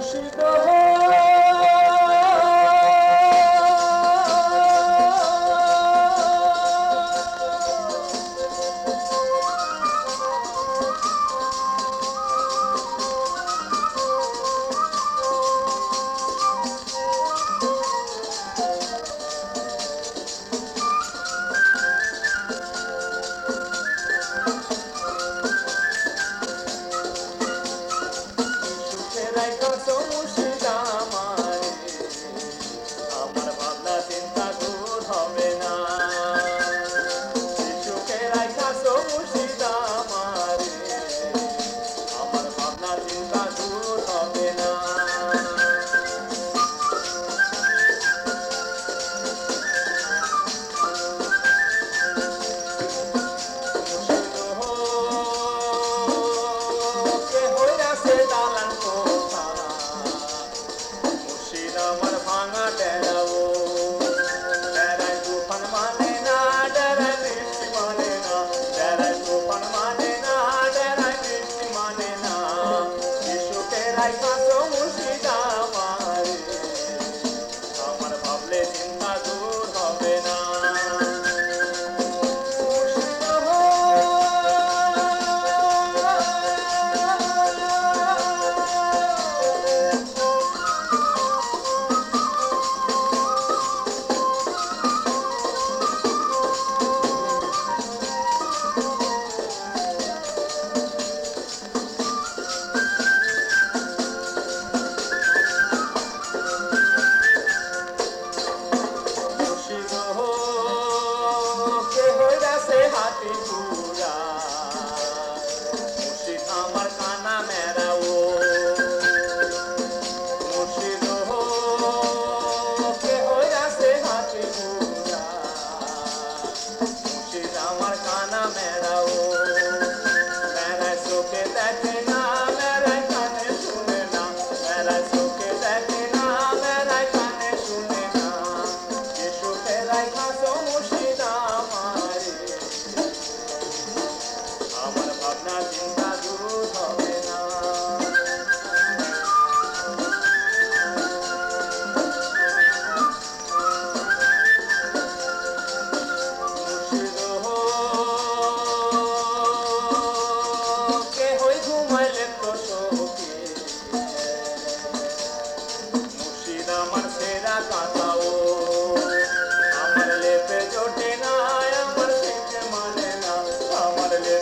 是的。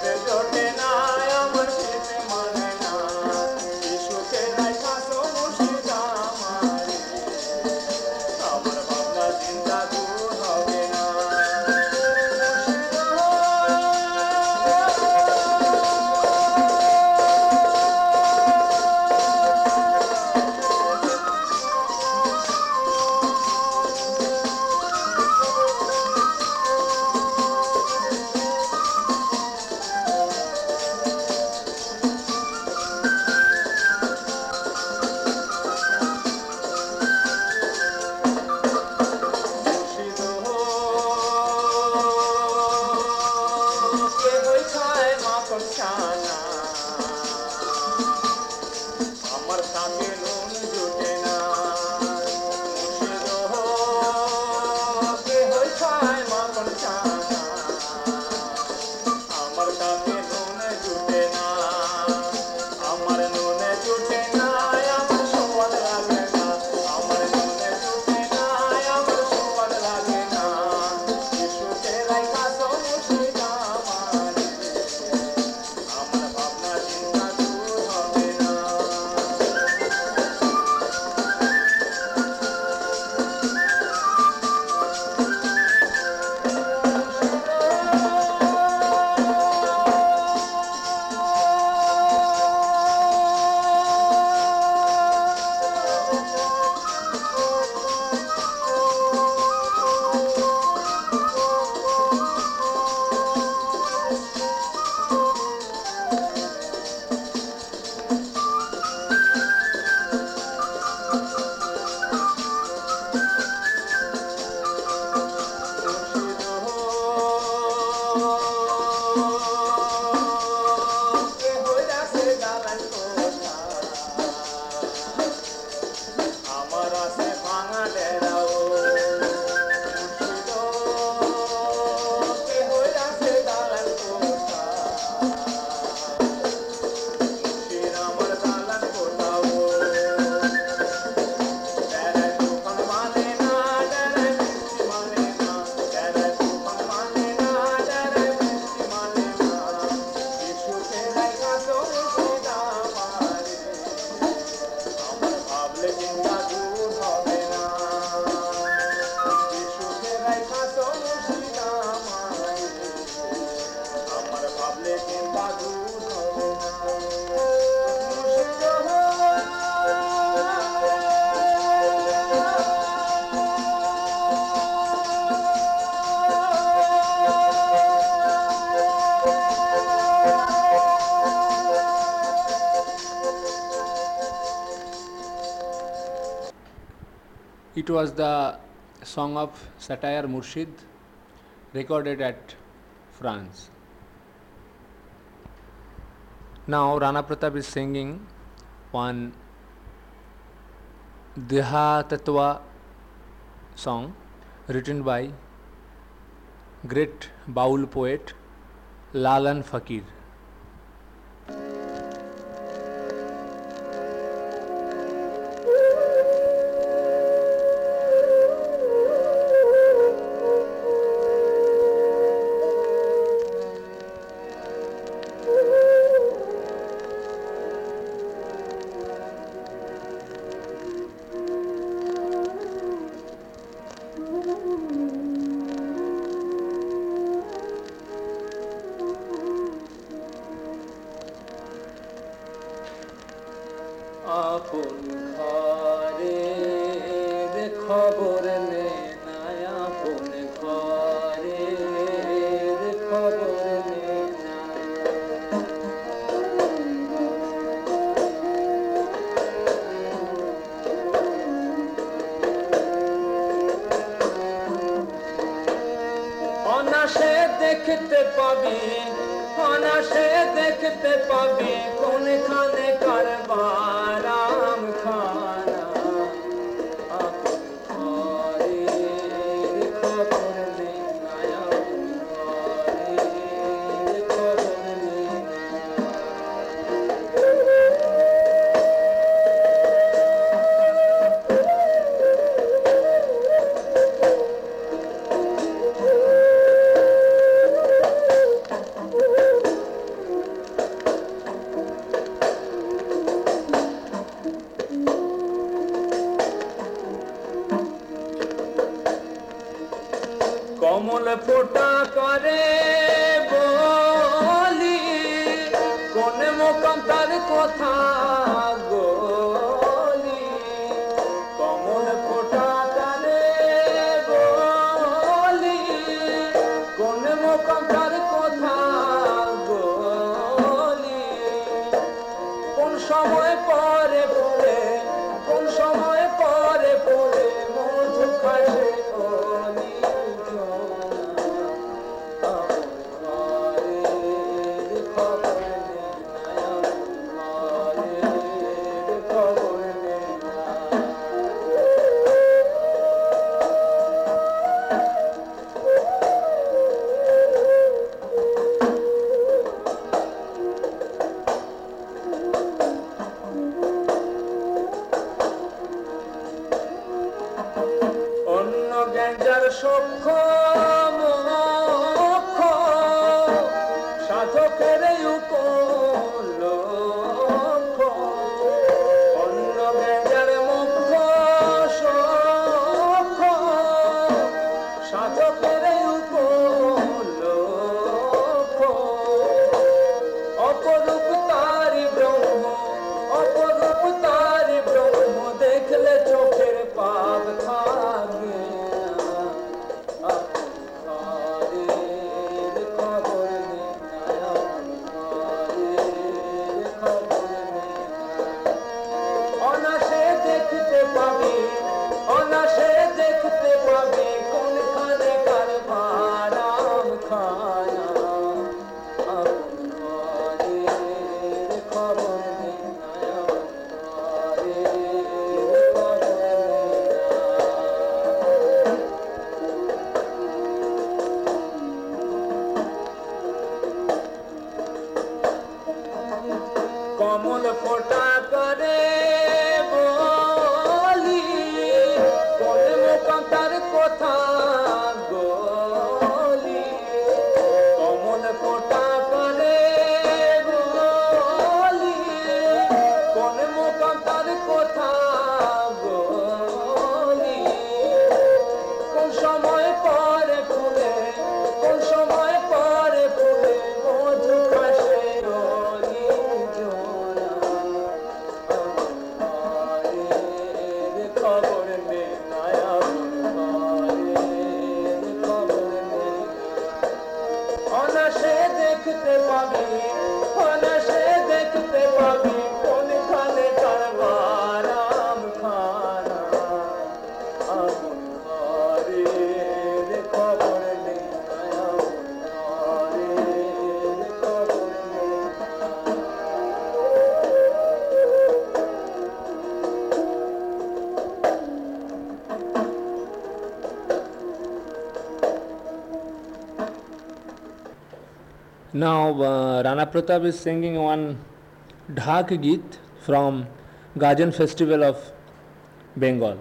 the door. It was the song of satire Murshid recorded at France. Now Rana Pratap is singing one Deha Tatwa song written by great Baul poet Lalan Fakir. Oh. Now, uh, Rana Pratap is singing one Dhak Geet from Gajan Festival of Bengal.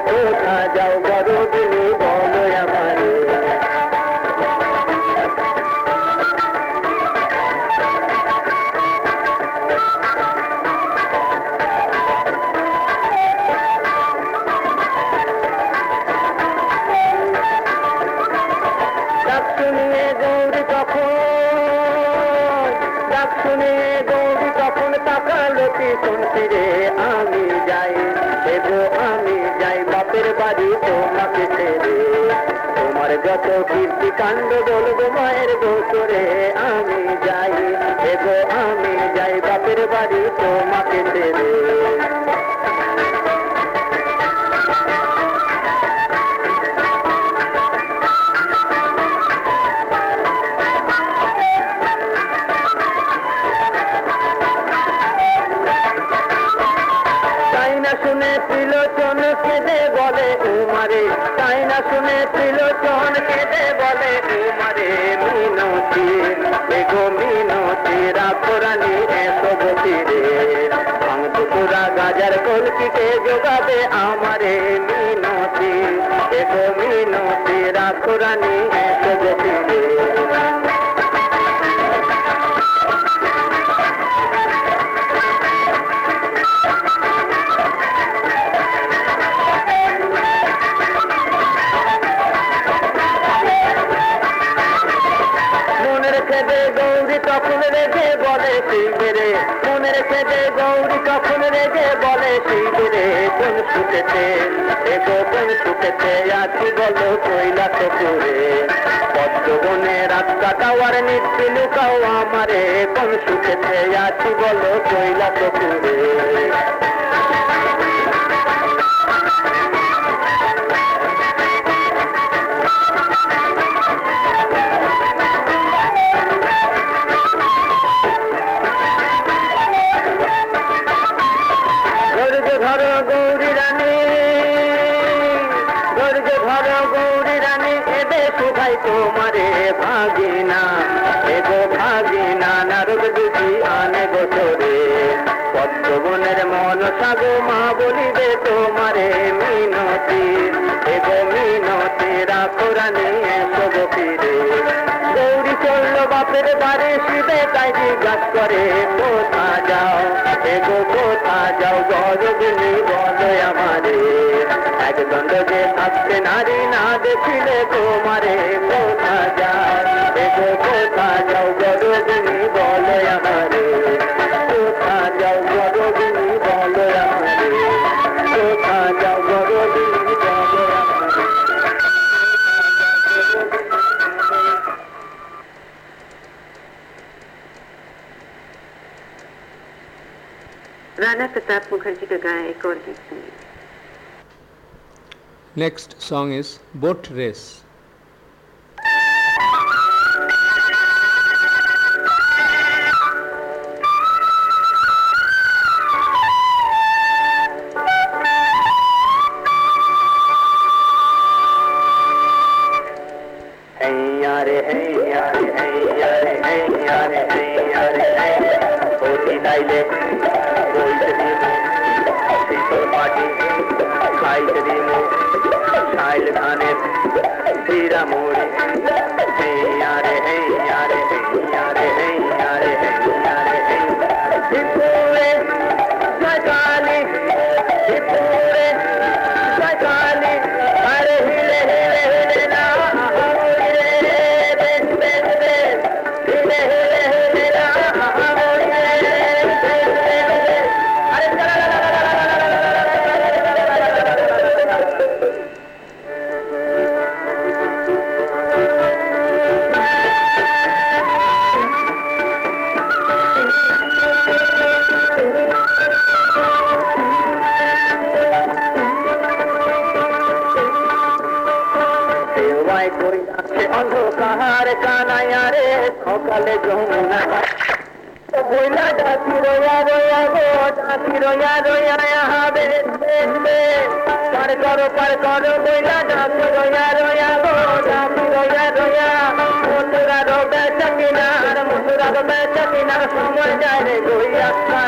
কোথা যাও বড় কাণ্ড বলবো মায়ের গো শুনে ত্রিলোচন কেঁদে বলে উমারে তাই না শুনে ত্রিলোচন কেঁদে বলে উমারে মিনতি এগো মিনতি রাখরানি এসবতি রে ভাঙ টুকুরা গাজার কলকিতে যোগাবে আমারে। আছে এগো বই সুখেতে আছি বলো কৈলাস পুরে পদ্মবনে রাস্তা কাওয়ার নিচ্ছি লুকাও আমারে কোন সুখেতে আছি বলো কৈলাস পুরে प्रताप मुखर्जी का गाया एक और गीत सुनिए next song is boat race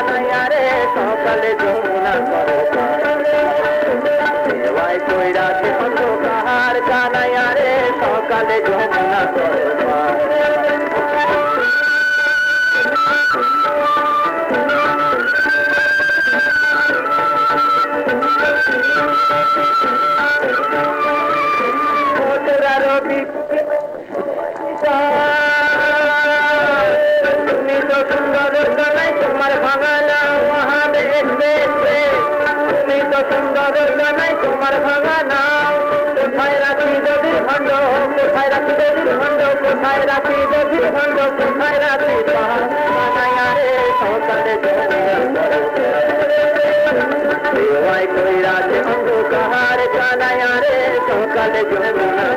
नयारे सहकाले जो नयारे सहकाल সুন্দর জানাই তোমার ভাঙা নাও কোথায় রাখি দেবীর ভণ্ড কোথায় রাখি দেবীর ভণ্ড কোথায় রাখি দেবীর ভণ্ড কোথায় রাখি অন্ধকার কানায় রে সকালে জমিয়া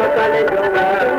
to kale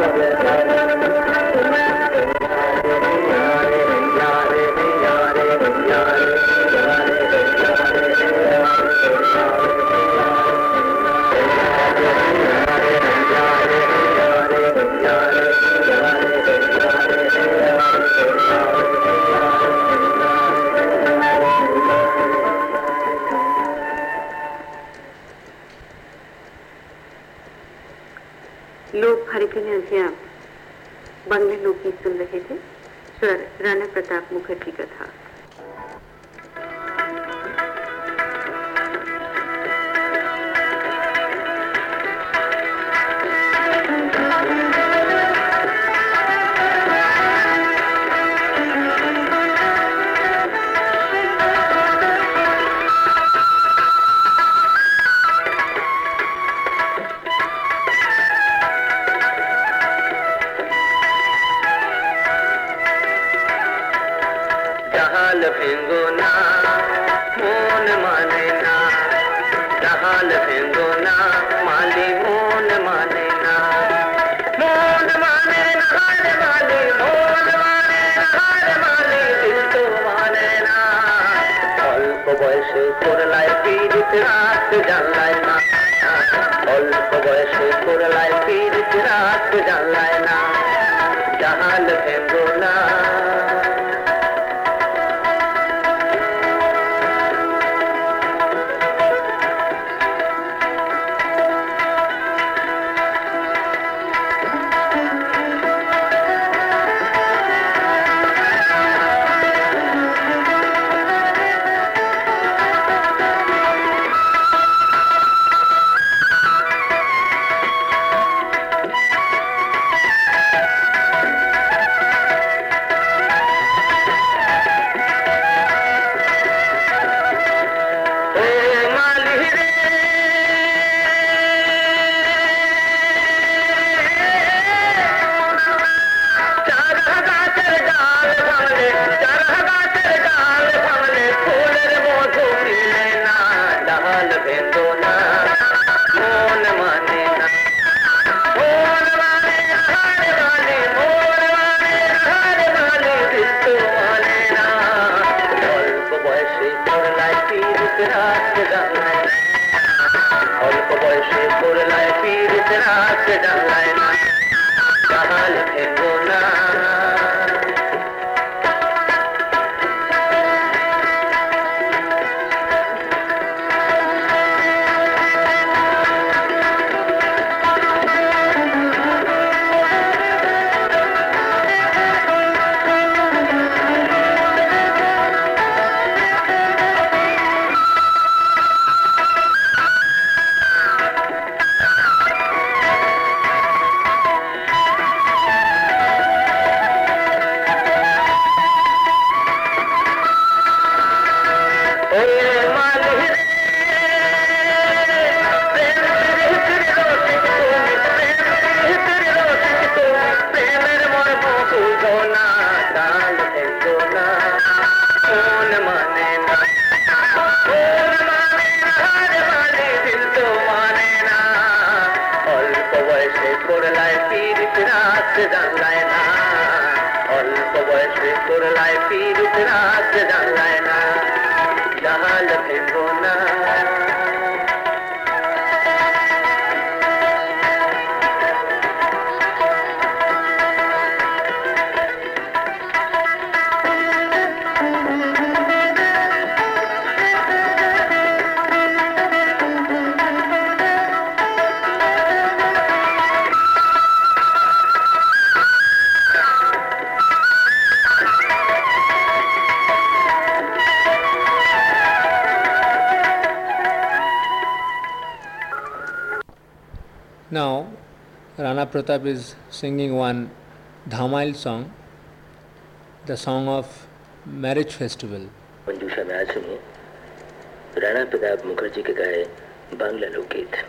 रात जलाया Pratap is singing one Dhamail song, the song of marriage festival. Hindi समाज में Rana Pratap Mukherjee ke gaye Bangla Lokit.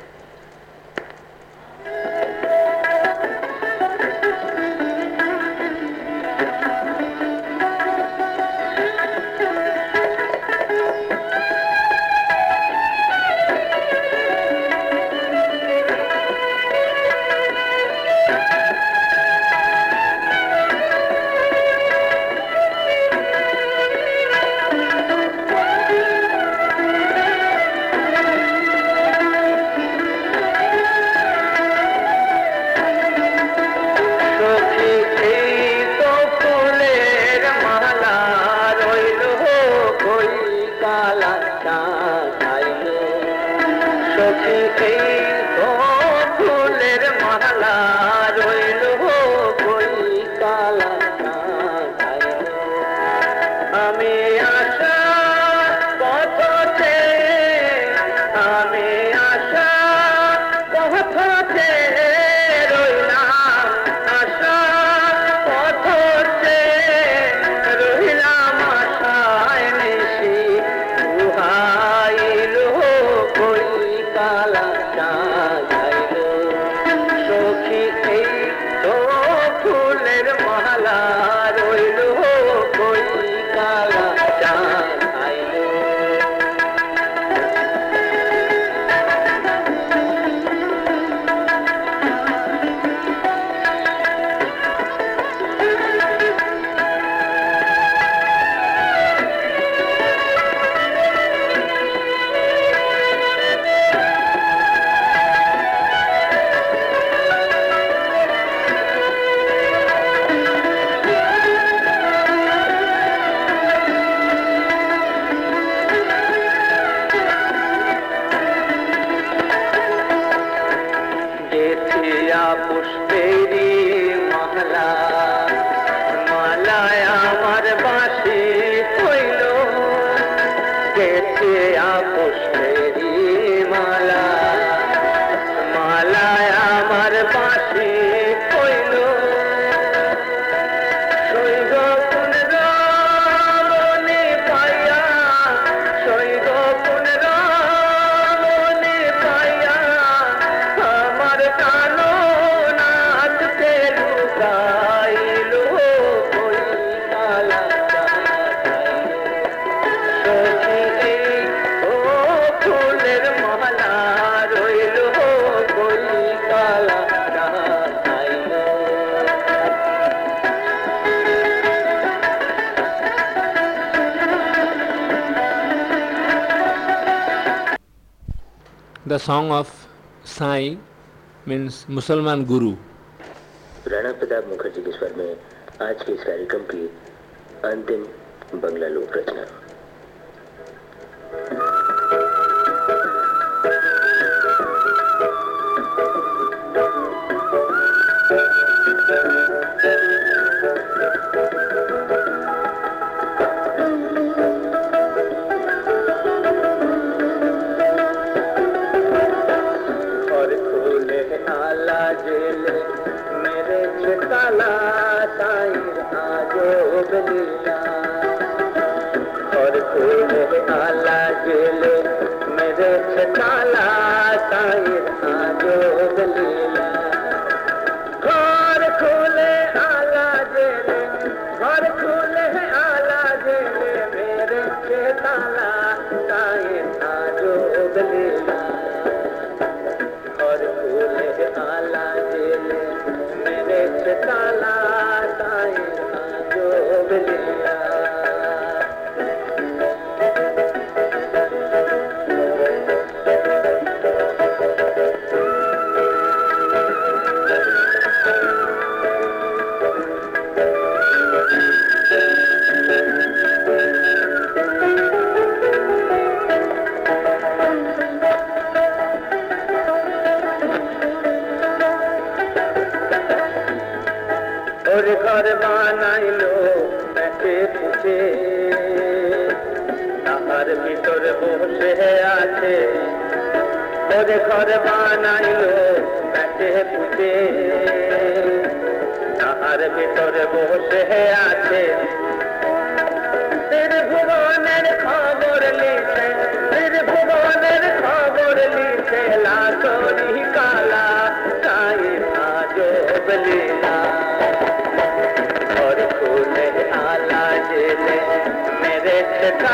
কেটেছে আপসেরি মালা the song of Sai means Musalman Guru. Rana Pratap Mukherjee के स्वर में आज के इस कार्यक्रम की अंतिम बंगला लोक रचना Yeah.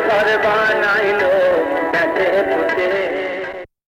ঘর বানাইলো তাতে পুতে